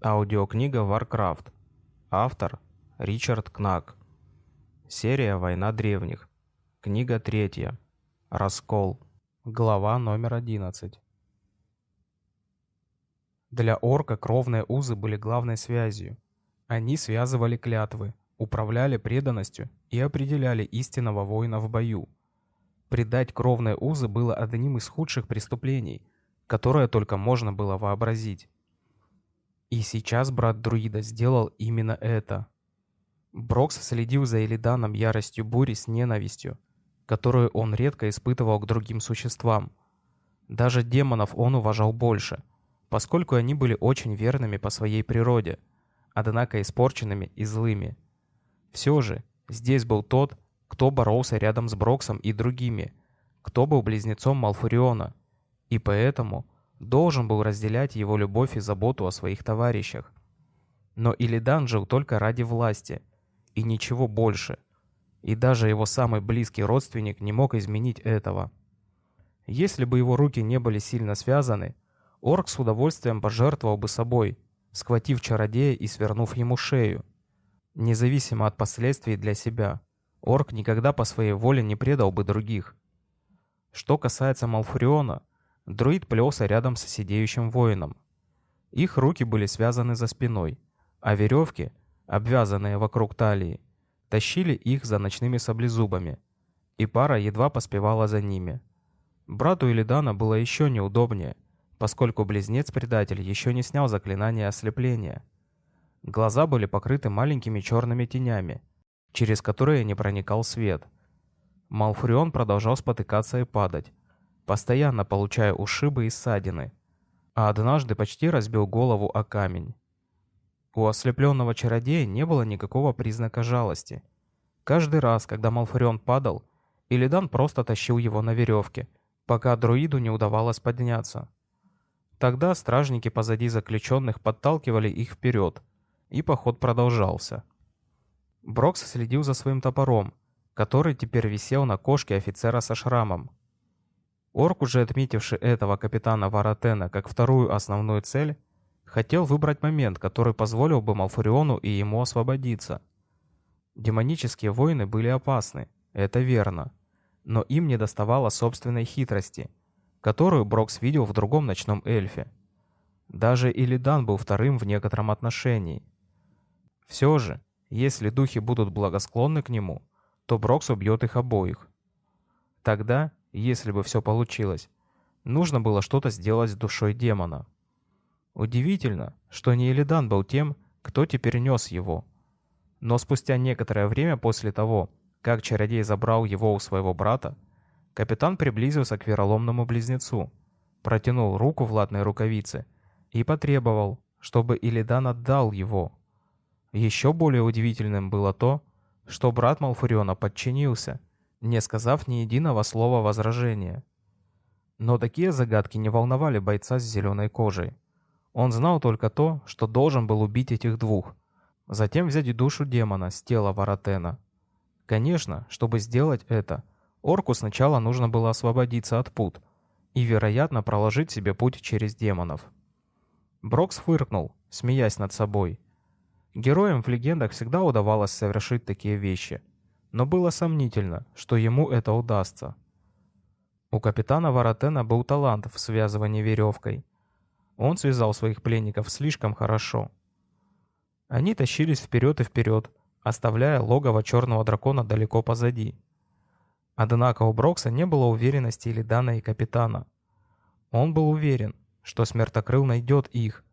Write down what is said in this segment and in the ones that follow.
Аудиокнига Warcraft. Автор Ричард Кнак. Серия «Война древних». Книга третья. Раскол. Глава номер 11. Для орка кровные узы были главной связью. Они связывали клятвы, управляли преданностью и определяли истинного воина в бою. Предать кровные узы было одним из худших преступлений, которое только можно было вообразить. И сейчас брат друида сделал именно это. Брокс следил за Элиданом яростью бури с ненавистью, которую он редко испытывал к другим существам. Даже демонов он уважал больше, поскольку они были очень верными по своей природе, однако испорченными и злыми. Все же, здесь был тот, кто боролся рядом с Броксом и другими, кто был близнецом Малфуриона, и поэтому должен был разделять его любовь и заботу о своих товарищах. Но Илидан жил только ради власти, и ничего больше. И даже его самый близкий родственник не мог изменить этого. Если бы его руки не были сильно связаны, орк с удовольствием пожертвовал бы собой, схватив чародея и свернув ему шею. Независимо от последствий для себя, орк никогда по своей воле не предал бы других. Что касается Малфуриона, Друид плелся рядом с сидеющим воином. Их руки были связаны за спиной, а веревки, обвязанные вокруг талии, тащили их за ночными саблезубами, и пара едва поспевала за ними. Брату Илидана было еще неудобнее, поскольку близнец-предатель еще не снял заклинание ослепления. Глаза были покрыты маленькими черными тенями, через которые не проникал свет. Малфурион продолжал спотыкаться и падать, постоянно получая ушибы и ссадины, а однажды почти разбил голову о камень. У ослепленного чародея не было никакого признака жалости. Каждый раз, когда Малфурион падал, Илидан просто тащил его на веревке, пока друиду не удавалось подняться. Тогда стражники позади заключенных подталкивали их вперед, и поход продолжался. Брокс следил за своим топором, который теперь висел на кошке офицера со шрамом. Орк, уже отметивший этого капитана Варатена как вторую основную цель, хотел выбрать момент, который позволил бы Малфуриону и ему освободиться. Демонические воины были опасны, это верно, но им не доставало собственной хитрости, которую Брокс видел в другом ночном эльфе. Даже Илидан был вторым в некотором отношении. Все же, если духи будут благосклонны к нему, то Брокс убьет их обоих. Тогда если бы все получилось. Нужно было что-то сделать с душой демона. Удивительно, что не Элидан был тем, кто теперь нес его. Но спустя некоторое время после того, как чародей забрал его у своего брата, капитан приблизился к вероломному близнецу, протянул руку в латной рукавице и потребовал, чтобы Илидан отдал его. Еще более удивительным было то, что брат Малфуриона подчинился – не сказав ни единого слова возражения. Но такие загадки не волновали бойца с зеленой кожей. Он знал только то, что должен был убить этих двух, затем взять душу демона с тела Варатена. Конечно, чтобы сделать это, орку сначала нужно было освободиться от пут и, вероятно, проложить себе путь через демонов. Брокс фыркнул, смеясь над собой. Героям в легендах всегда удавалось совершить такие вещи – но было сомнительно, что ему это удастся. У капитана Варатена был талант в связывании веревкой. Он связал своих пленников слишком хорошо. Они тащились вперед и вперед, оставляя логово черного дракона далеко позади. Однако у Брокса не было уверенности или Дана и капитана. Он был уверен, что Смертокрыл найдет их.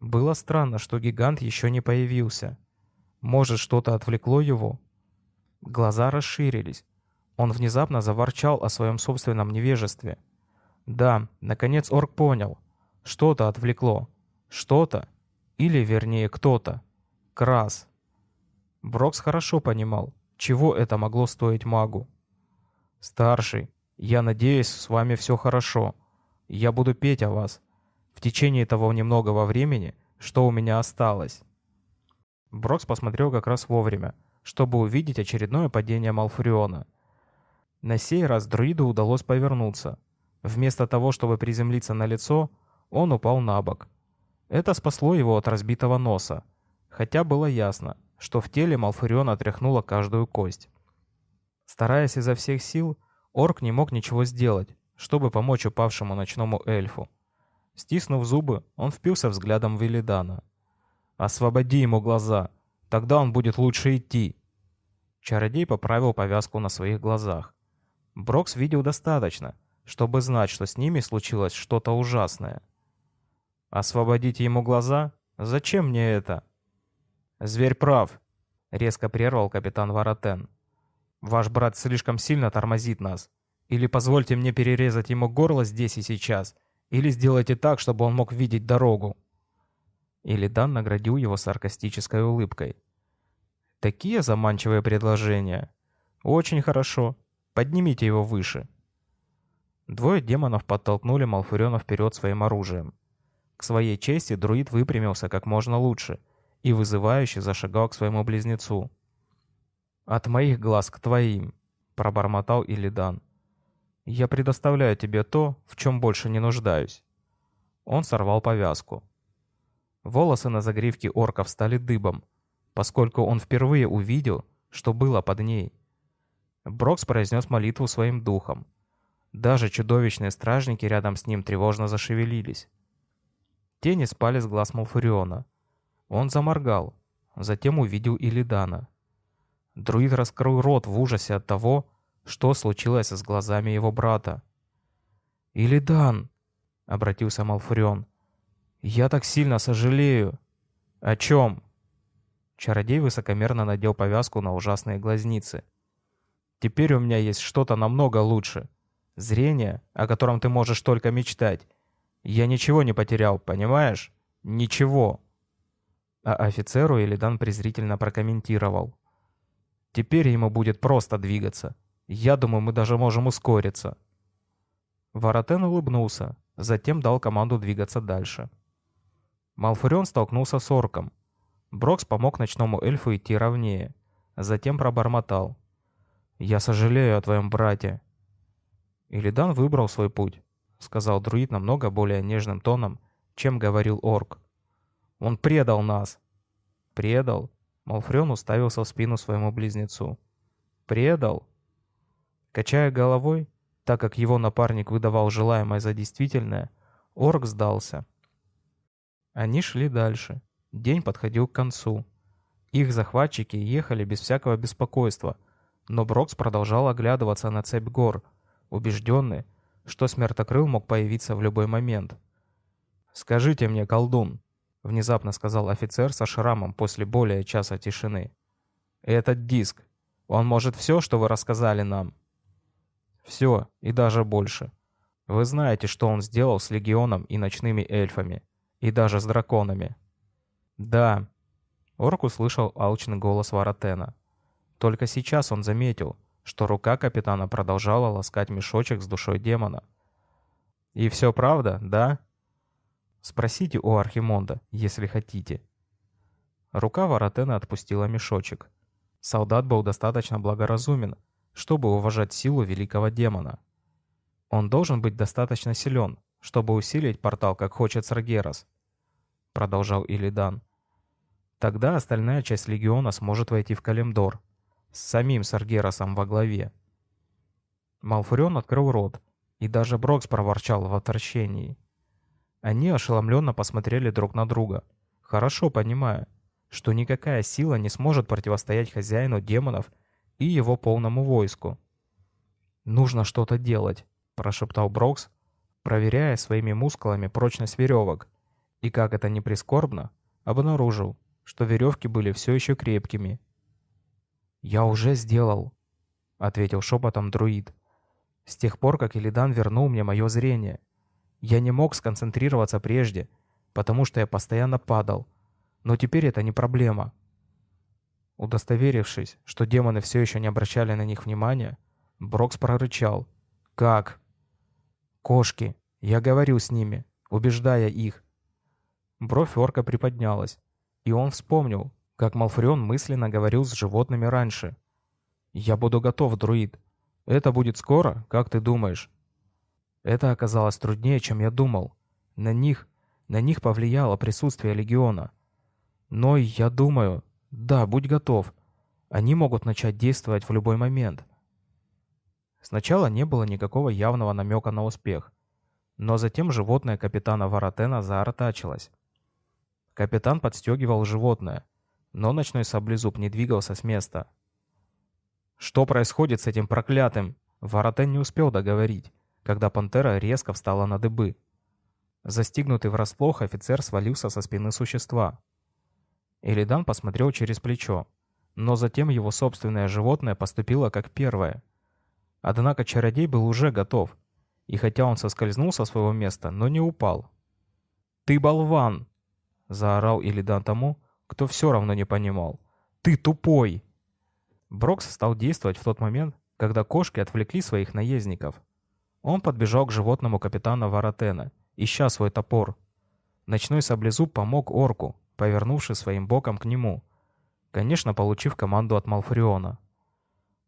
Было странно, что гигант еще не появился. Может, что-то отвлекло его, Глаза расширились. Он внезапно заворчал о своем собственном невежестве. Да, наконец орк понял. Что-то отвлекло. Что-то. Или, вернее, кто-то. Крас. Брокс хорошо понимал, чего это могло стоить магу. «Старший, я надеюсь, с вами все хорошо. Я буду петь о вас. В течение того немногого времени, что у меня осталось». Брокс посмотрел как раз вовремя, чтобы увидеть очередное падение Малфуриона. На сей раз друиду удалось повернуться. Вместо того, чтобы приземлиться на лицо, он упал на бок. Это спасло его от разбитого носа, хотя было ясно, что в теле Малфуриона отряхнула каждую кость. Стараясь изо всех сил, орк не мог ничего сделать, чтобы помочь упавшему ночному эльфу. Стиснув зубы, он впился взглядом в Велидана. «Освободи ему глаза, тогда он будет лучше идти!» Чародей поправил повязку на своих глазах. Брокс видел достаточно, чтобы знать, что с ними случилось что-то ужасное. «Освободите ему глаза? Зачем мне это?» «Зверь прав», — резко прервал капитан Воротен. «Ваш брат слишком сильно тормозит нас. Или позвольте мне перерезать ему горло здесь и сейчас, или сделайте так, чтобы он мог видеть дорогу». Или Дан наградил его саркастической улыбкой. «Такие заманчивые предложения. Очень хорошо. Поднимите его выше». Двое демонов подтолкнули Малфуриона вперед своим оружием. К своей чести друид выпрямился как можно лучше и вызывающе зашагал к своему близнецу. «От моих глаз к твоим», — пробормотал Илидан. «Я предоставляю тебе то, в чем больше не нуждаюсь». Он сорвал повязку. Волосы на загривке орков стали дыбом, поскольку он впервые увидел, что было под ней. Брокс произнес молитву своим духом. Даже чудовищные стражники рядом с ним тревожно зашевелились. Тени спали с глаз Малфуриона — он заморгал, затем увидел Илидана. Друид раскрыл рот в ужасе от того, что случилось с глазами его брата. «Илидан!» — обратился Малфурион. «Я так сильно сожалею!» «О чем?» Чародей высокомерно надел повязку на ужасные глазницы. «Теперь у меня есть что-то намного лучше. Зрение, о котором ты можешь только мечтать. Я ничего не потерял, понимаешь? Ничего!» А офицеру Элидан презрительно прокомментировал. «Теперь ему будет просто двигаться. Я думаю, мы даже можем ускориться». Воротен улыбнулся, затем дал команду двигаться дальше. Малфурион столкнулся с орком. Брокс помог ночному эльфу идти ровнее, затем пробормотал. «Я сожалею о твоем брате». «Илидан выбрал свой путь», — сказал друид намного более нежным тоном, чем говорил орк. Он предал нас!» «Предал?» Малфрен уставился в спину своему близнецу. «Предал?» Качая головой, так как его напарник выдавал желаемое за действительное, орк сдался. Они шли дальше. День подходил к концу. Их захватчики ехали без всякого беспокойства, но Брокс продолжал оглядываться на цепь гор, убежденный, что смертокрыл мог появиться в любой момент. «Скажите мне, колдун, — внезапно сказал офицер со шрамом после более часа тишины. «Этот диск. Он может все, что вы рассказали нам?» «Все, и даже больше. Вы знаете, что он сделал с Легионом и ночными эльфами, и даже с драконами?» «Да». Орк услышал алчный голос Варатена. Только сейчас он заметил, что рука капитана продолжала ласкать мешочек с душой демона. «И все правда, да?» Спросите у Архимонда, если хотите. Рука Воротена отпустила мешочек. Солдат был достаточно благоразумен, чтобы уважать силу великого демона. Он должен быть достаточно силен, чтобы усилить портал, как хочет Саргерас, продолжал Илидан. Тогда остальная часть легиона сможет войти в Калимдор, с самим Саргерасом во главе. Малфурион открыл рот, и даже Брокс проворчал в отвращении. Они ошеломленно посмотрели друг на друга, хорошо понимая, что никакая сила не сможет противостоять хозяину демонов и его полному войску. «Нужно что-то делать», – прошептал Брокс, проверяя своими мускулами прочность веревок, и, как это ни прискорбно, обнаружил, что веревки были все еще крепкими. «Я уже сделал», — ответил шепотом друид. «С тех пор, как Илидан вернул мне мое зрение, я не мог сконцентрироваться прежде, потому что я постоянно падал. Но теперь это не проблема. Удостоверившись, что демоны все еще не обращали на них внимания, Брокс прорычал. «Как?» «Кошки. Я говорю с ними, убеждая их». Бровь орка приподнялась, и он вспомнил, как Малфурион мысленно говорил с животными раньше. «Я буду готов, друид. Это будет скоро, как ты думаешь?» Это оказалось труднее, чем я думал. На них, На них повлияло присутствие легиона. Но я думаю, да, будь готов. Они могут начать действовать в любой момент. Сначала не было никакого явного намека на успех. Но затем животное капитана Варатена заортачилось. Капитан подстегивал животное, но ночной саблезуб не двигался с места. «Что происходит с этим проклятым?» Варатен не успел договорить, когда пантера резко встала на дыбы. Застигнутый врасплох, офицер свалился со спины существа. Элидан посмотрел через плечо, но затем его собственное животное поступило как первое. Однако чародей был уже готов, и хотя он соскользнул со своего места, но не упал. «Ты болван!» — заорал Илидан тому, кто все равно не понимал. «Ты тупой!» Брокс стал действовать в тот момент, когда кошки отвлекли своих наездников. Он подбежал к животному капитана Варатена, ища свой топор. Ночной саблезуб помог орку, повернувшись своим боком к нему, конечно, получив команду от Малфуриона.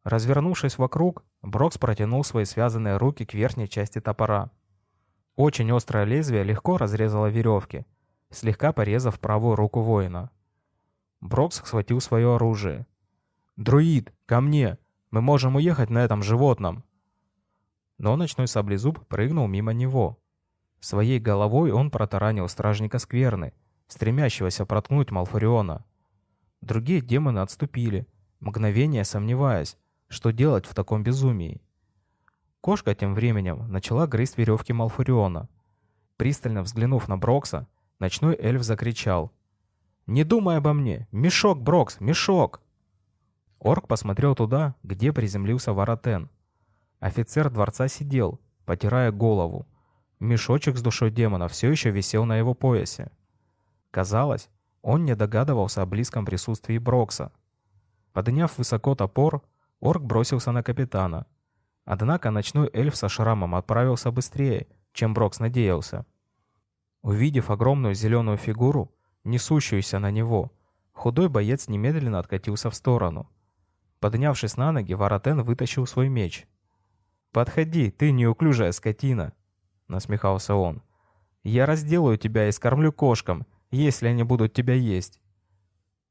Развернувшись вокруг, Брокс протянул свои связанные руки к верхней части топора. Очень острое лезвие легко разрезало веревки, слегка порезав правую руку воина. Брокс схватил свое оружие. «Друид, ко мне! Мы можем уехать на этом животном!» Но ночной саблезуб прыгнул мимо него. Своей головой он протаранил стражника скверны, стремящегося проткнуть Малфуриона. Другие демоны отступили, мгновение сомневаясь, что делать в таком безумии. Кошка тем временем начала грызть веревки Малфуриона. Пристально взглянув на Брокса, ночной эльф закричал. «Не думай обо мне! Мешок, Брокс, мешок!» Орк посмотрел туда, где приземлился Варатен. Офицер дворца сидел, потирая голову. Мешочек с душой демона все еще висел на его поясе. Казалось, он не догадывался о близком присутствии Брокса. Подняв высоко топор, орк бросился на капитана. Однако ночной эльф со шрамом отправился быстрее, чем Брокс надеялся. Увидев огромную зеленую фигуру, несущуюся на него, худой боец немедленно откатился в сторону — Поднявшись на ноги, Варатен вытащил свой меч. «Подходи, ты неуклюжая скотина!» — насмехался он. «Я разделаю тебя и скормлю кошкам, если они будут тебя есть!»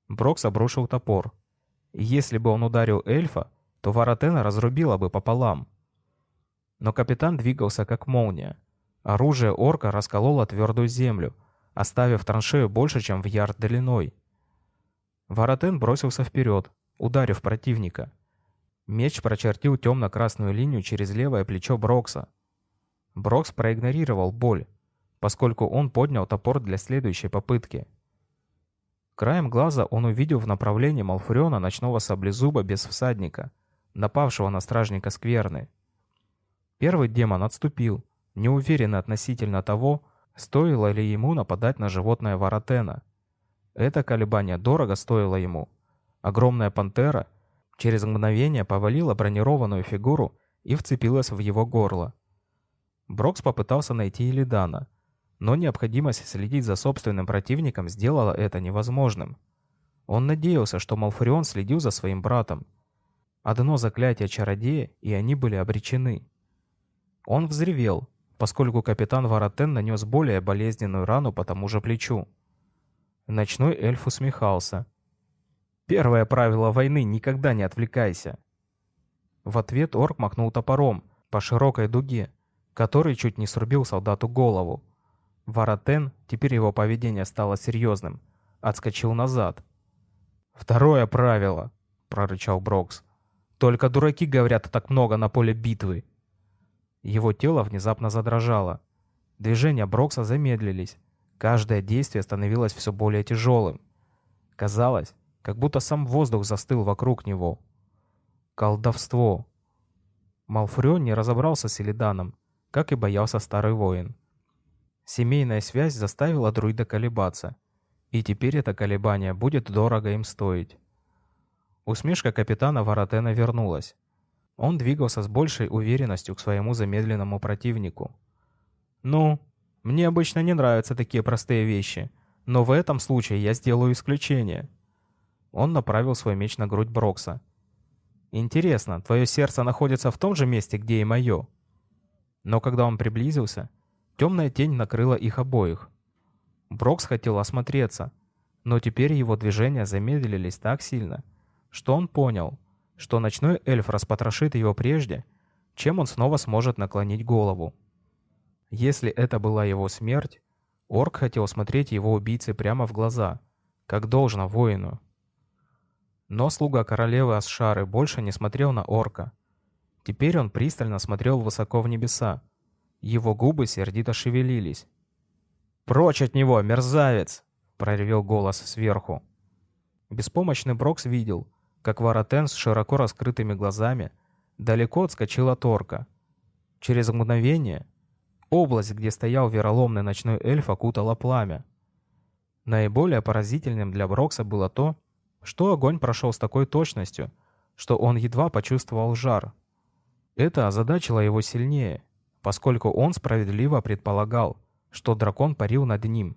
Брокс обрушил топор. Если бы он ударил эльфа, то Варатена разрубила бы пополам. Но капитан двигался как молния. Оружие орка раскололо твердую землю, оставив траншею больше, чем в ярд длиной. Варатен бросился вперед, ударив противника. Меч прочертил темно-красную линию через левое плечо Брокса. Брокс проигнорировал боль, поскольку он поднял топор для следующей попытки. Краем глаза он увидел в направлении Малфуриона ночного саблезуба без всадника, напавшего на стражника скверны. Первый демон отступил, неуверенно относительно того, стоило ли ему нападать на животное Варатена. Это колебание дорого стоило ему, Огромная пантера через мгновение повалила бронированную фигуру и вцепилась в его горло. Брокс попытался найти Илидана, но необходимость следить за собственным противником сделала это невозможным. Он надеялся, что Малфурион следил за своим братом. Одно заклятие чародея, и они были обречены. Он взревел, поскольку капитан Варатен нанес более болезненную рану по тому же плечу. Ночной эльф усмехался — Первое правило войны — никогда не отвлекайся. В ответ орк махнул топором по широкой дуге, который чуть не срубил солдату голову. Варатен, теперь его поведение стало серьезным, отскочил назад. «Второе правило», — прорычал Брокс. «Только дураки говорят так много на поле битвы». Его тело внезапно задрожало. Движения Брокса замедлились. Каждое действие становилось все более тяжелым. Казалось, как будто сам воздух застыл вокруг него. Колдовство. Малфурион не разобрался с Элиданом, как и боялся старый воин. Семейная связь заставила друида колебаться, и теперь это колебание будет дорого им стоить. Усмешка капитана Варатена вернулась. Он двигался с большей уверенностью к своему замедленному противнику. «Ну, мне обычно не нравятся такие простые вещи, но в этом случае я сделаю исключение», он направил свой меч на грудь Брокса. «Интересно, твое сердце находится в том же месте, где и мое?» Но когда он приблизился, темная тень накрыла их обоих. Брокс хотел осмотреться, но теперь его движения замедлились так сильно, что он понял, что ночной эльф распотрошит его прежде, чем он снова сможет наклонить голову. Если это была его смерть, Орк хотел смотреть его убийце прямо в глаза, как должно воину. Но слуга королевы Асшары больше не смотрел на орка. Теперь он пристально смотрел высоко в небеса. Его губы сердито шевелились. «Прочь от него, мерзавец!» — проревел голос сверху. Беспомощный Брокс видел, как Варатен с широко раскрытыми глазами далеко отскочил от орка. Через мгновение область, где стоял вероломный ночной эльф, окутала пламя. Наиболее поразительным для Брокса было то, что огонь прошел с такой точностью, что он едва почувствовал жар. Это озадачило его сильнее, поскольку он справедливо предполагал, что дракон парил над ним.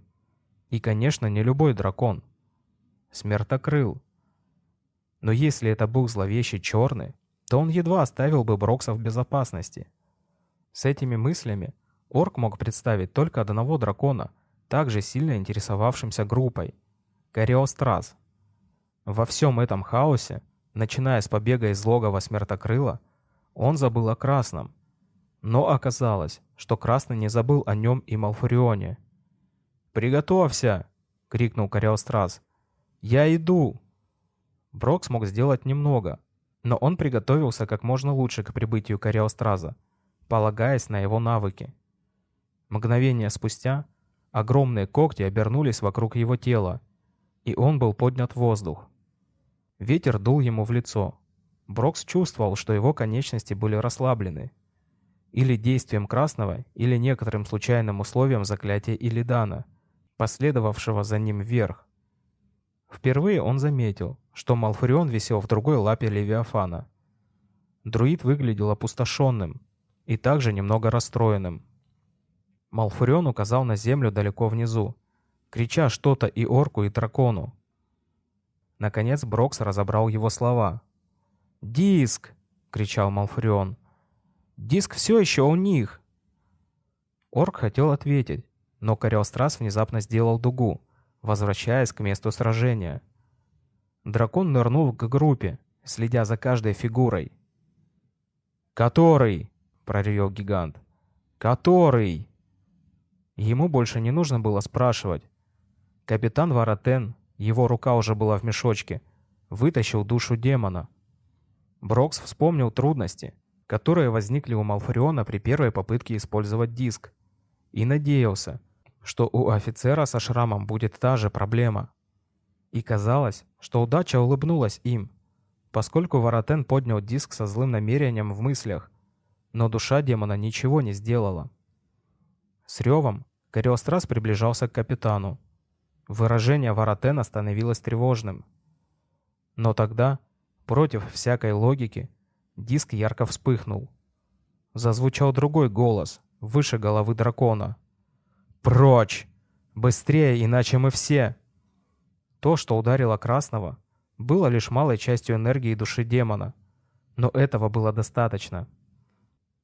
И, конечно, не любой дракон. Смертокрыл. Но если это был зловещий черный, то он едва оставил бы Брокса в безопасности. С этими мыслями Орк мог представить только одного дракона, также сильно интересовавшимся группой — Кориострас. Во всем этом хаосе, начиная с побега из логова Смертокрыла, он забыл о Красном. Но оказалось, что Красный не забыл о нем и Малфурионе. «Приготовься!» — крикнул Кориострас. «Я иду!» Брок смог сделать немного, но он приготовился как можно лучше к прибытию Кориостраза, полагаясь на его навыки. Мгновение спустя огромные когти обернулись вокруг его тела, и он был поднят в воздух. Ветер дул ему в лицо. Брокс чувствовал, что его конечности были расслаблены. Или действием красного, или некоторым случайным условием заклятия Илидана, последовавшего за ним вверх. Впервые он заметил, что Малфурион висел в другой лапе Левиафана. Друид выглядел опустошенным и также немного расстроенным. Малфурион указал на землю далеко внизу, крича что-то и орку, и дракону. Наконец Брокс разобрал его слова. «Диск!» — кричал Малфурион. «Диск все еще у них!» Орк хотел ответить, но Кориострас внезапно сделал дугу, возвращаясь к месту сражения. Дракон нырнул к группе, следя за каждой фигурой. «Который?» — проревел гигант. «Который?» Ему больше не нужно было спрашивать. Капитан Варатен его рука уже была в мешочке. Вытащил душу демона. Брокс вспомнил трудности, которые возникли у Малфариона при первой попытке использовать диск. И надеялся, что у офицера со шрамом будет та же проблема. И казалось, что удача улыбнулась им, поскольку Воротен поднял диск со злым намерением в мыслях, но душа демона ничего не сделала. С ревом Кориострас приближался к капитану. Выражение Воротена становилось тревожным. Но тогда, против всякой логики, диск ярко вспыхнул. Зазвучал другой голос, выше головы дракона. «Прочь! Быстрее, иначе мы все!» То, что ударило Красного, было лишь малой частью энергии души демона, но этого было достаточно.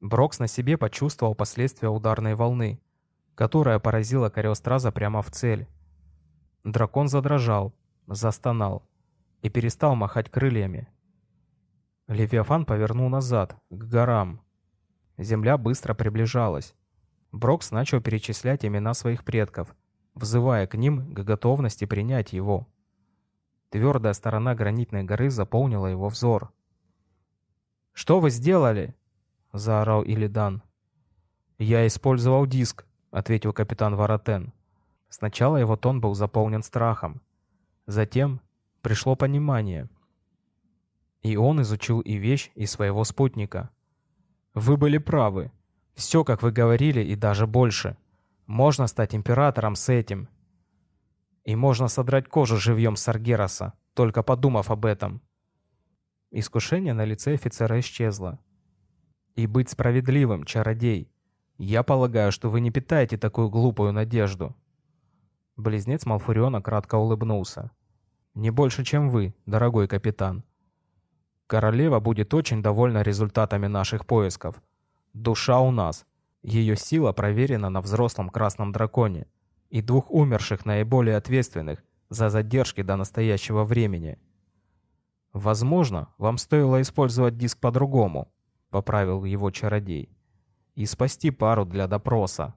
Брокс на себе почувствовал последствия ударной волны, которая поразила Кориостраза прямо в цель. Дракон задрожал, застонал и перестал махать крыльями. Левиафан повернул назад, к горам. Земля быстро приближалась. Брокс начал перечислять имена своих предков, взывая к ним к готовности принять его. Твердая сторона гранитной горы заполнила его взор. «Что вы сделали?» — заорал Илидан. «Я использовал диск», — ответил капитан Варатен. Сначала его тон был заполнен страхом. Затем пришло понимание. И он изучил и вещь, и своего спутника. «Вы были правы. Все, как вы говорили, и даже больше. Можно стать императором с этим. И можно содрать кожу живьем с Аргераса, только подумав об этом». Искушение на лице офицера исчезло. «И быть справедливым, чародей. Я полагаю, что вы не питаете такую глупую надежду». Близнец Малфуриона кратко улыбнулся. «Не больше, чем вы, дорогой капитан. Королева будет очень довольна результатами наших поисков. Душа у нас. Ее сила проверена на взрослом красном драконе. и двух умерших наиболее ответственных за задержки до настоящего времени. Возможно, вам стоило использовать диск по-другому, поправил его чародей, и спасти пару для допроса.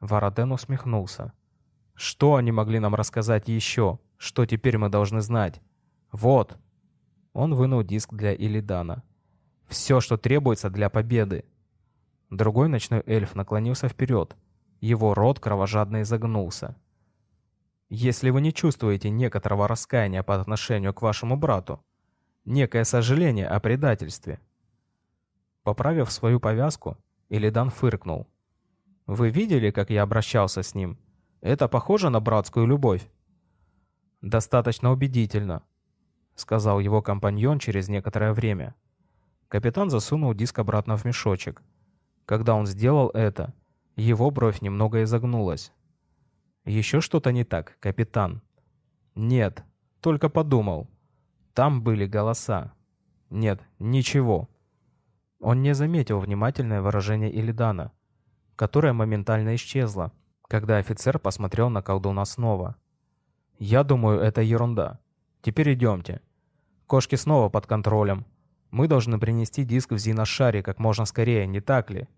Воротен усмехнулся. Что они могли нам рассказать еще? Что теперь мы должны знать? Вот. Он вынул диск для Илидана. Все, что требуется для победы. Другой ночной эльф наклонился вперед. Его рот кровожадно изогнулся. Если вы не чувствуете некоторого раскаяния по отношению к вашему брату, некое сожаление о предательстве. Поправив свою повязку, Илидан фыркнул. «Вы видели, как я обращался с ним? Это похоже на братскую любовь?» «Достаточно убедительно», — сказал его компаньон через некоторое время. Капитан засунул диск обратно в мешочек. Когда он сделал это, его бровь немного изогнулась. Еще что-то не так, капитан? Нет, только подумал. Там были голоса. Нет, ничего. Он не заметил внимательное выражение Илидана, которое моментально исчезло, когда офицер посмотрел на колдуна снова. «Я думаю, это ерунда. Теперь идемте. Кошки снова под контролем. Мы должны принести диск в Зиношаре как можно скорее, не так ли?»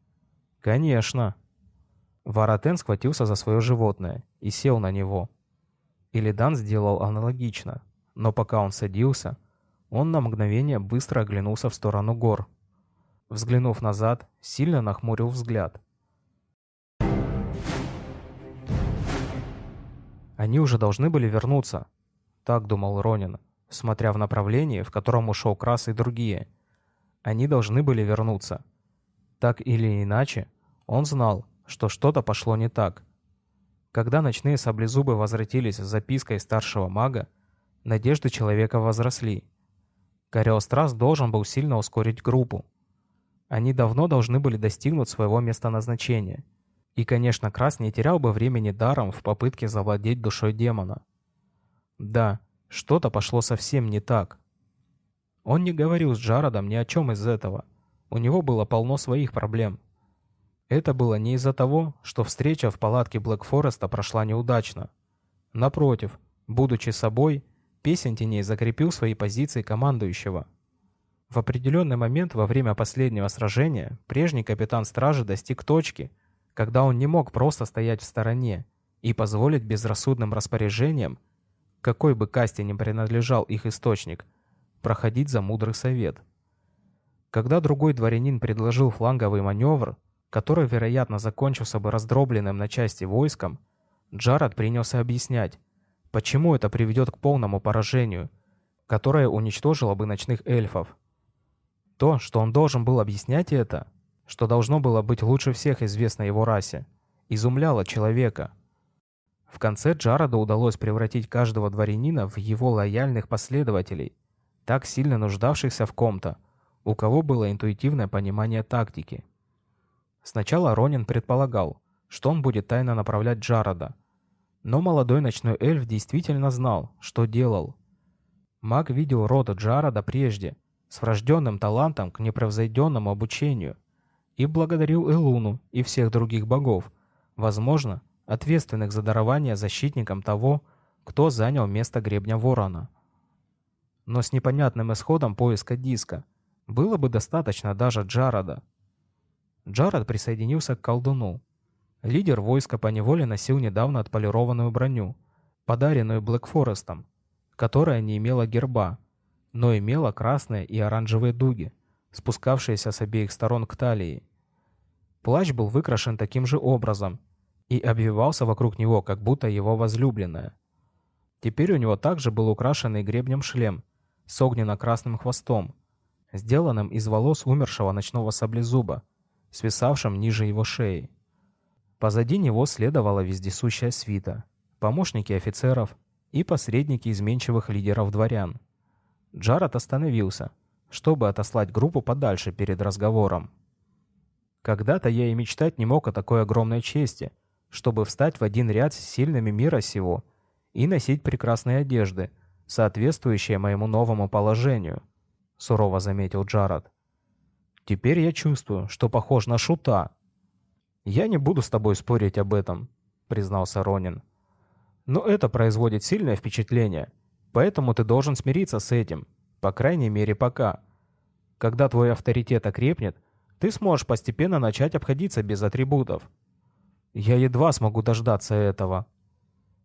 «Конечно», Варатен схватился за свое животное и сел на него. Илидан сделал аналогично, но пока он садился, он на мгновение быстро оглянулся в сторону гор. Взглянув назад, сильно нахмурил взгляд. Они уже должны были вернуться, так думал Ронин, смотря в направлении, в котором ушел Крас и другие. Они должны были вернуться. Так или иначе, он знал, что что-то пошло не так. Когда ночные саблезубы возвратились с запиской старшего мага, надежды человека возросли. Кариострас должен был сильно ускорить группу. Они давно должны были достигнуть своего места назначения. И, конечно, Крас не терял бы времени даром в попытке завладеть душой демона. Да, что-то пошло совсем не так. Он не говорил с Джародом ни о чем из этого. У него было полно своих проблем. Это было не из-за того, что встреча в палатке Блэк Фореста прошла неудачно. Напротив, будучи собой, Песен Теней закрепил свои позиции командующего. В определенный момент во время последнего сражения прежний капитан стражи достиг точки, когда он не мог просто стоять в стороне и позволить безрассудным распоряжениям, какой бы касте ни принадлежал их источник, проходить за мудрый совет. Когда другой дворянин предложил фланговый маневр, который, вероятно, закончился бы раздробленным на части войском, Джаред принялся объяснять, почему это приведет к полному поражению, которое уничтожило бы ночных эльфов. То, что он должен был объяснять это, что должно было быть лучше всех известно его расе, изумляло человека. В конце Джароду удалось превратить каждого дворянина в его лояльных последователей, так сильно нуждавшихся в ком-то, у кого было интуитивное понимание тактики. Сначала Ронин предполагал, что он будет тайно направлять Джарода. Но молодой ночной эльф действительно знал, что делал. Маг видел рода Джарода прежде, с врожденным талантом к непревзойденному обучению, и благодарил Элуну и всех других богов, возможно, ответственных за дарование защитникам того, кто занял место гребня ворона. Но с непонятным исходом поиска диска было бы достаточно даже Джарода. Джаред присоединился к колдуну. Лидер войска поневоле носил недавно отполированную броню, подаренную Блэкфорестом, которая не имела герба, но имела красные и оранжевые дуги, спускавшиеся с обеих сторон к талии. Плащ был выкрашен таким же образом и обвивался вокруг него, как будто его возлюбленная. Теперь у него также был украшенный гребнем шлем с огненно-красным хвостом, сделанным из волос умершего ночного саблезуба, свисавшим ниже его шеи. Позади него следовала вездесущая свита, помощники офицеров и посредники изменчивых лидеров дворян. Джаред остановился, чтобы отослать группу подальше перед разговором. Когда-то я и мечтать не мог о такой огромной чести, чтобы встать в один ряд с сильными мира сего и носить прекрасные одежды, соответствующие моему новому положению, сурово заметил Джаред. Теперь я чувствую, что похож на шута. Я не буду с тобой спорить об этом. — признался Ронин. «Но это производит сильное впечатление, поэтому ты должен смириться с этим, по крайней мере пока. Когда твой авторитет окрепнет, ты сможешь постепенно начать обходиться без атрибутов. Я едва смогу дождаться этого».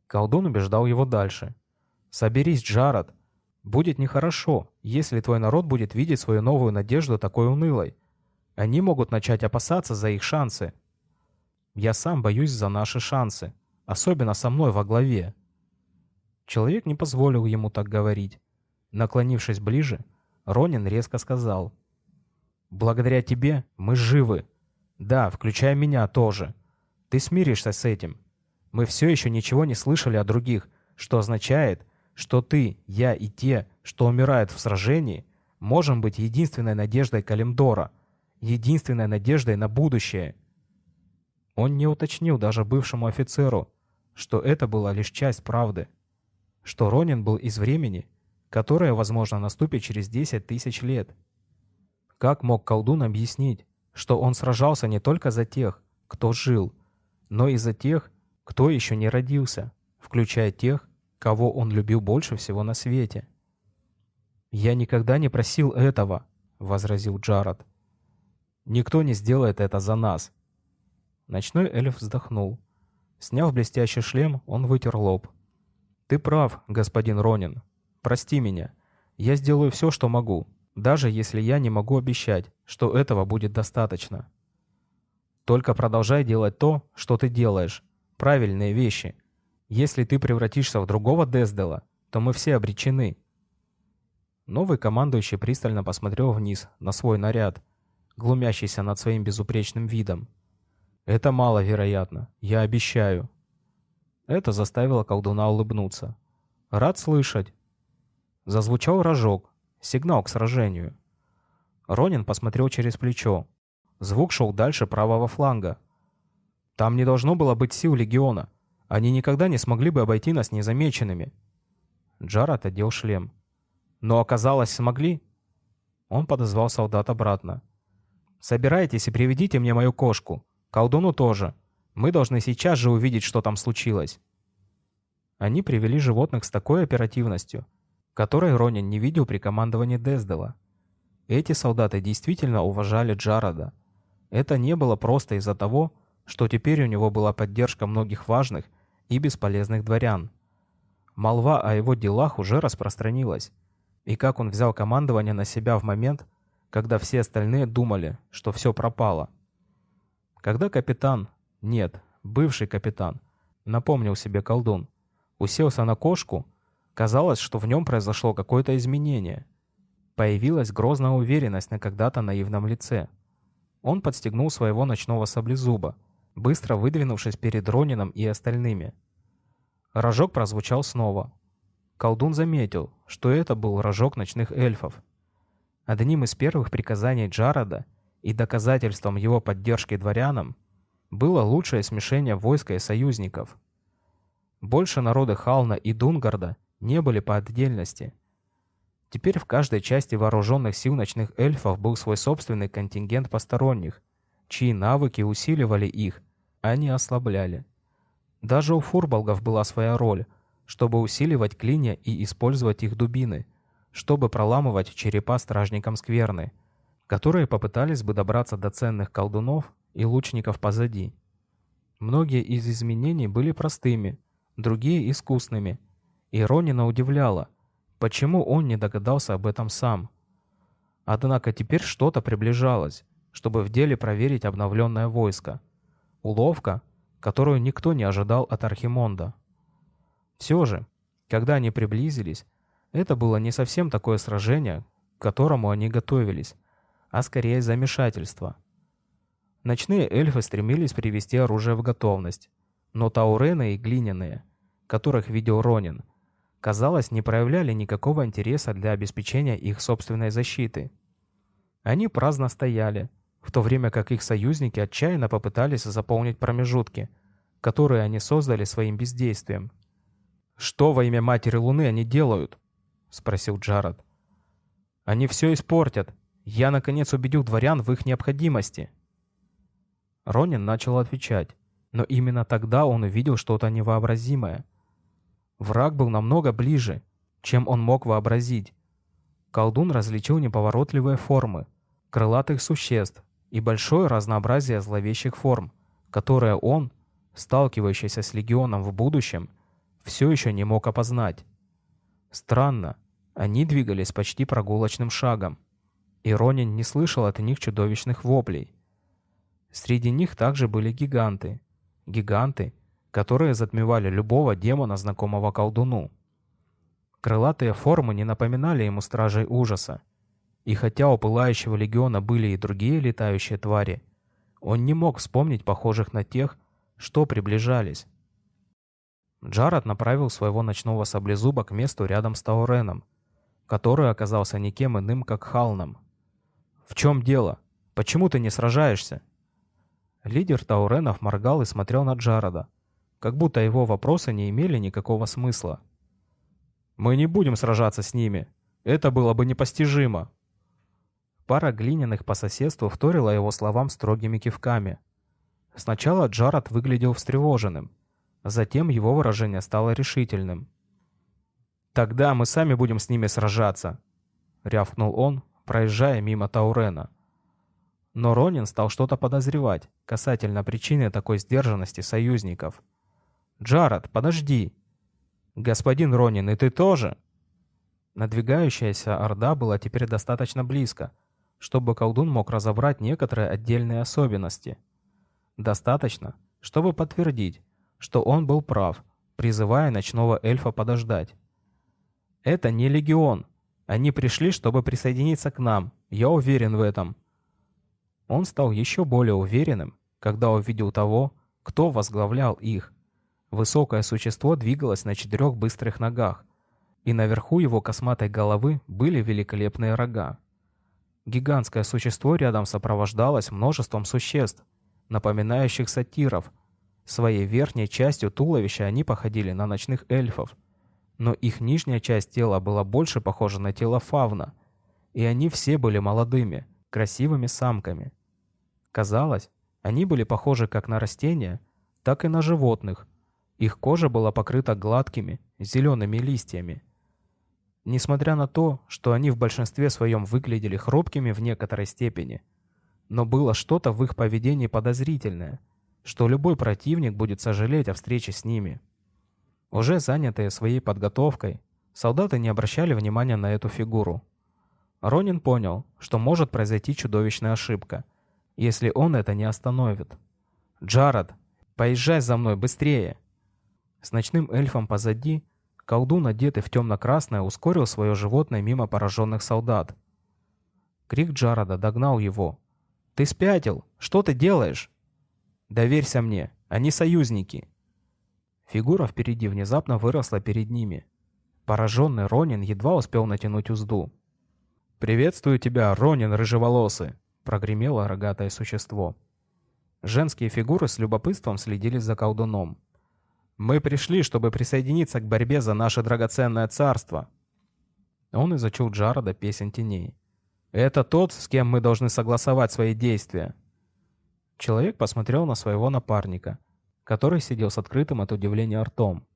Колдун убеждал его дальше. «Соберись, Джаред. Будет нехорошо, если твой народ будет видеть свою новую надежду такой унылой. Они могут начать опасаться за их шансы. Я сам боюсь за наши шансы, особенно со мной во главе». Человек не позволил ему так говорить. Наклонившись ближе, Ронин резко сказал. «Благодаря тебе мы живы. Да, включая меня тоже. Ты смиришься с этим. Мы все еще ничего не слышали о других, что означает, что ты, я и те, что умирают в сражении, можем быть единственной надеждой Калимдора, единственной надеждой на будущее. Он не уточнил даже бывшему офицеру, что это была лишь часть правды, что Ронин был из времени, которое, возможно, наступит через 10 тысяч лет. Как мог колдун объяснить, что он сражался не только за тех, кто жил, но и за тех, кто еще не родился, включая тех, кого он любил больше всего на свете. «Я никогда не просил этого», — возразил Джаред. «Никто не сделает это за нас». Ночной эльф вздохнул. Сняв блестящий шлем, он вытер лоб. «Ты прав, господин Ронин. Прости меня. Я сделаю все, что могу, даже если я не могу обещать, что этого будет достаточно. Только продолжай делать то, что ты делаешь, правильные вещи. Если ты превратишься в другого Дездела, то мы все обречены. Новый командующий пристально посмотрел вниз на свой наряд, глумящийся над своим безупречным видом. Это маловероятно, я обещаю. Это заставило колдуна улыбнуться. Рад слышать. Зазвучал рожок, сигнал к сражению. Ронин посмотрел через плечо. Звук шел дальше правого фланга, там не должно было быть сил легиона. Они никогда не смогли бы обойти нас незамеченными. Джаред одел шлем. Но оказалось, смогли. Он подозвал солдат обратно. «Собирайтесь и приведите мне мою кошку. Колдуну тоже. Мы должны сейчас же увидеть, что там случилось». Они привели животных с такой оперативностью, которой Ронин не видел при командовании Дездела. Эти солдаты действительно уважали Джарода. Это не было просто из-за того, что теперь у него была поддержка многих важных и бесполезных дворян. Молва о его делах уже распространилась, и как он взял командование на себя в момент, когда все остальные думали, что все пропало. Когда капитан, нет, бывший капитан, напомнил себе колдун, уселся на кошку, казалось, что в нем произошло какое-то изменение. Появилась грозная уверенность на когда-то наивном лице. Он подстегнул своего ночного саблезуба, быстро выдвинувшись перед Ронином и остальными. Рожок прозвучал снова. Колдун заметил, что это был рожок ночных эльфов. Одним из первых приказаний Джарода и доказательством его поддержки дворянам было лучшее смешение войска и союзников. Больше народы Хална и Дунгарда не были по отдельности. Теперь в каждой части вооруженных сил ночных эльфов был свой собственный контингент посторонних, чьи навыки усиливали их, а не ослабляли. Даже у фурболгов была своя роль, чтобы усиливать клинья и использовать их дубины, чтобы проламывать черепа стражникам скверны, которые попытались бы добраться до ценных колдунов и лучников позади. Многие из изменений были простыми, другие искусными, и Ронина удивляло, почему он не догадался об этом сам. Однако теперь что-то приближалось, чтобы в деле проверить обновленное войско. Уловка, которую никто не ожидал от Архимонда. Все же, когда они приблизились, это было не совсем такое сражение, к которому они готовились, а скорее замешательство. Ночные эльфы стремились привести оружие в готовность, но таурены и глиняные, которых видел Ронин, казалось, не проявляли никакого интереса для обеспечения их собственной защиты. Они праздно стояли, в то время как их союзники отчаянно попытались заполнить промежутки, которые они создали своим бездействием. «Что во имя Матери Луны они делают?» — спросил Джаред. «Они все испортят. Я, наконец, убедил дворян в их необходимости». Ронин начал отвечать, Но именно тогда он увидел что-то невообразимое. Враг был намного ближе, чем он мог вообразить. Колдун различил неповоротливые формы, крылатых существ и большое разнообразие зловещих форм, которые он, сталкивающийся с легионом в будущем, все еще не мог опознать. Странно, они двигались почти прогулочным шагом, и Ронин не слышал от них чудовищных воплей. Среди них также были гиганты. Гиганты, которые затмевали любого демона, знакомого колдуну. Крылатые формы не напоминали ему стражей ужаса. И хотя у Пылающего Легиона были и другие летающие твари, он не мог вспомнить похожих на тех, что приближались. Джаред направил своего ночного саблезуба к месту рядом с Тауреном, который оказался никем иным, как Халном. «В чем дело? Почему ты не сражаешься?» Лидер Тауренов моргал и смотрел на Джарода, как будто его вопросы не имели никакого смысла. «Мы не будем сражаться с ними. Это было бы непостижимо». Пара глиняных по соседству вторила его словам строгими кивками. Сначала Джарод выглядел встревоженным, затем его выражение стало решительным. «Тогда мы сами будем с ними сражаться», — рявкнул он, проезжая мимо Таурена. Но Ронин стал что-то подозревать касательно причины такой сдержанности союзников. «Джаред, подожди!» «Господин Ронин, и ты тоже?» Надвигающаяся орда была теперь достаточно близко, чтобы колдун мог разобрать некоторые отдельные особенности. Достаточно, чтобы подтвердить, что он был прав, призывая ночного эльфа подождать. «Это не легион. Они пришли, чтобы присоединиться к нам. Я уверен в этом». Он стал еще более уверенным, когда увидел того, кто возглавлял их. Высокое существо двигалось на четырех быстрых ногах, и наверху его косматой головы были великолепные рога. Гигантское существо рядом сопровождалось множеством существ, напоминающих сатиров. Своей верхней частью туловища они походили на ночных эльфов, но их нижняя часть тела была больше похожа на тело фавна, и они все были молодыми, красивыми самками. Казалось, они были похожи как на растения, так и на животных. Их кожа была покрыта гладкими, зелеными листьями. Несмотря на то, что они в большинстве своем выглядели хрупкими в некоторой степени, но было что-то в их поведении подозрительное, что любой противник будет сожалеть о встрече с ними. Уже занятые своей подготовкой, солдаты не обращали внимания на эту фигуру. Ронин понял, что может произойти чудовищная ошибка – если он это не остановит. «Джаред, поезжай за мной быстрее!» С ночным эльфом позади, колдун, одетый в темно-красное, ускорил свое животное мимо пораженных солдат. Крик Джарода догнал его. «Ты спятил! Что ты делаешь?» «Доверься мне, они союзники!» Фигура впереди внезапно выросла перед ними. Пораженный Ронин едва успел натянуть узду. «Приветствую тебя, Ронин рыжеволосый!» прогремело рогатое существо. Женские фигуры с любопытством следили за колдуном. «Мы пришли, чтобы присоединиться к борьбе за наше драгоценное царство!» Он изучил Джарода песен теней. «Это тот, с кем мы должны согласовать свои действия!» Человек посмотрел на своего напарника, который сидел с открытым от удивления ртом.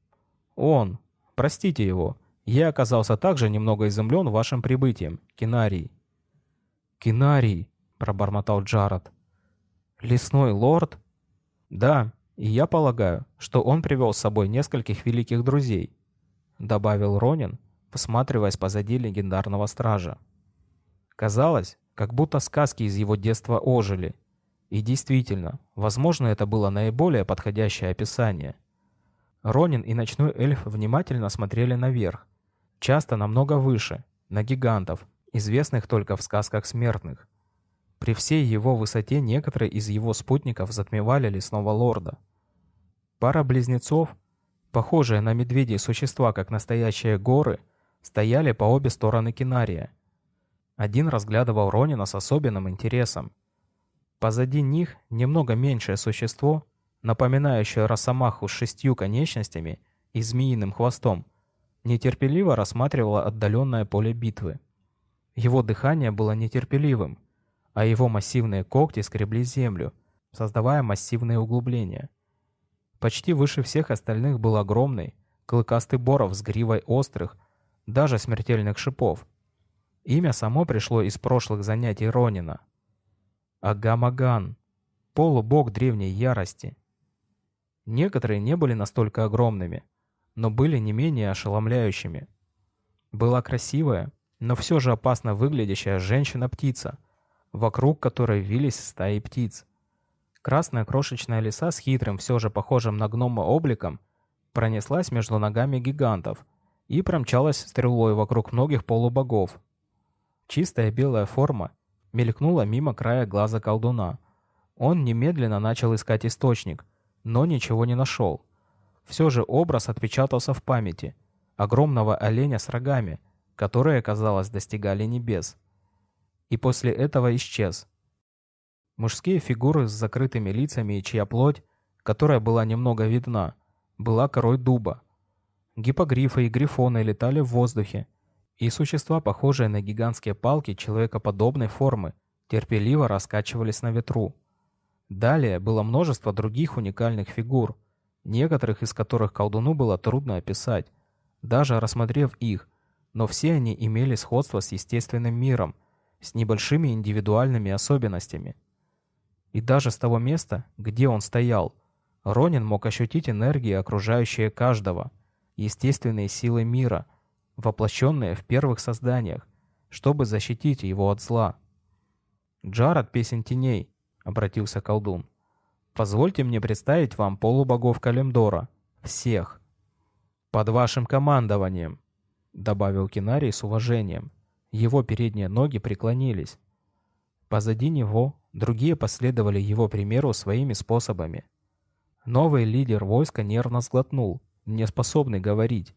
«Он! Простите его! Я оказался также немного изумлен вашим прибытием, Кинарий!» «Кинарий!» пробормотал Джаред. «Лесной лорд?» «Да, и я полагаю, что он привел с собой нескольких великих друзей», добавил Ронин, всматриваясь позади легендарного стража. Казалось, как будто сказки из его детства ожили. И действительно, возможно, это было наиболее подходящее описание. Ронин и ночной эльф внимательно смотрели наверх, часто намного выше, на гигантов, известных только в сказках смертных. При всей его высоте некоторые из его спутников затмевали лесного лорда. Пара близнецов, похожие на медведей существа, как настоящие горы, стояли по обе стороны Кинария. Один разглядывал Ронина с особенным интересом. Позади них немного меньшее существо, напоминающее росомаху с шестью конечностями и змеиным хвостом, нетерпеливо рассматривало отдаленное поле битвы. Его дыхание было нетерпеливым, а его массивные когти скребли землю, создавая массивные углубления. Почти выше всех остальных был огромный, клыкастый боров с гривой острых, даже смертельных шипов. Имя само пришло из прошлых занятий Ронина. Агамаган, полубог древней ярости. Некоторые не были настолько огромными, но были не менее ошеломляющими. Была красивая, но все же опасно выглядящая женщина-птица, вокруг которой вились стаи птиц. Красная крошечная лиса с хитрым, все же похожим на гнома обликом, пронеслась между ногами гигантов и промчалась стрелой вокруг многих полубогов. Чистая белая форма мелькнула мимо края глаза колдуна. Он немедленно начал искать источник, но ничего не нашел. Все же образ отпечатался в памяти. Огромного оленя с рогами, которые, казалось, достигали небес. И после этого исчез. Мужские фигуры с закрытыми лицами и чья плоть, которая была немного видна, была корой дуба. Гипогрифы и грифоны летали в воздухе, и существа, похожие на гигантские палки человекоподобной формы, терпеливо раскачивались на ветру. Далее было множество других уникальных фигур, некоторых из которых колдуну было трудно описать, даже рассмотрев их, но все они имели сходство с естественным миром, с небольшими индивидуальными особенностями. И даже с того места, где он стоял, Ронин мог ощутить энергии, окружающие каждого, естественные силы мира, воплощенные в первых созданиях, чтобы защитить его от зла. «Джаред, песен теней», — обратился колдун. «Позвольте мне представить вам полубогов Калимдора. Всех. Под вашим командованием», — добавил Кинарий с уважением. Его передние ноги преклонились. Позади него другие последовали его примеру своими способами. Новый лидер войска нервно сглотнул, не способный говорить.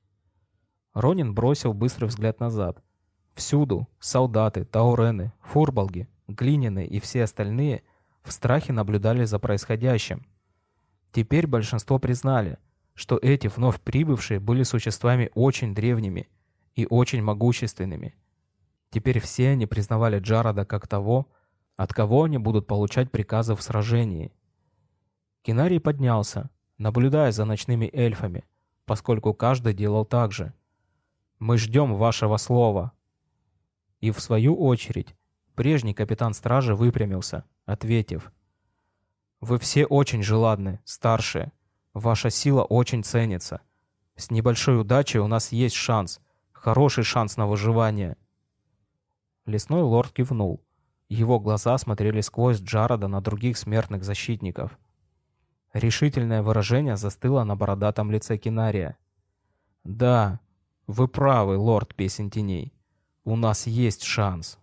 Ронин бросил быстрый взгляд назад. Всюду солдаты, таурены, фурбалги, глиняны и все остальные в страхе наблюдали за происходящим. Теперь большинство признали, что эти вновь прибывшие были существами очень древними и очень могущественными – Теперь все они признавали Джарода как того, от кого они будут получать приказы в сражении. Кинарий поднялся, наблюдая за ночными эльфами, поскольку каждый делал так же. «Мы ждем вашего слова». И в свою очередь прежний капитан стражи выпрямился, ответив. «Вы все очень желанны, старшие. Ваша сила очень ценится. С небольшой удачей у нас есть шанс, хороший шанс на выживание». Лесной лорд кивнул. Его глаза смотрели сквозь Джарода на других смертных защитников. Решительное выражение застыло на бородатом лице Кинария. «Да, вы правы, лорд Песен Теней. У нас есть шанс».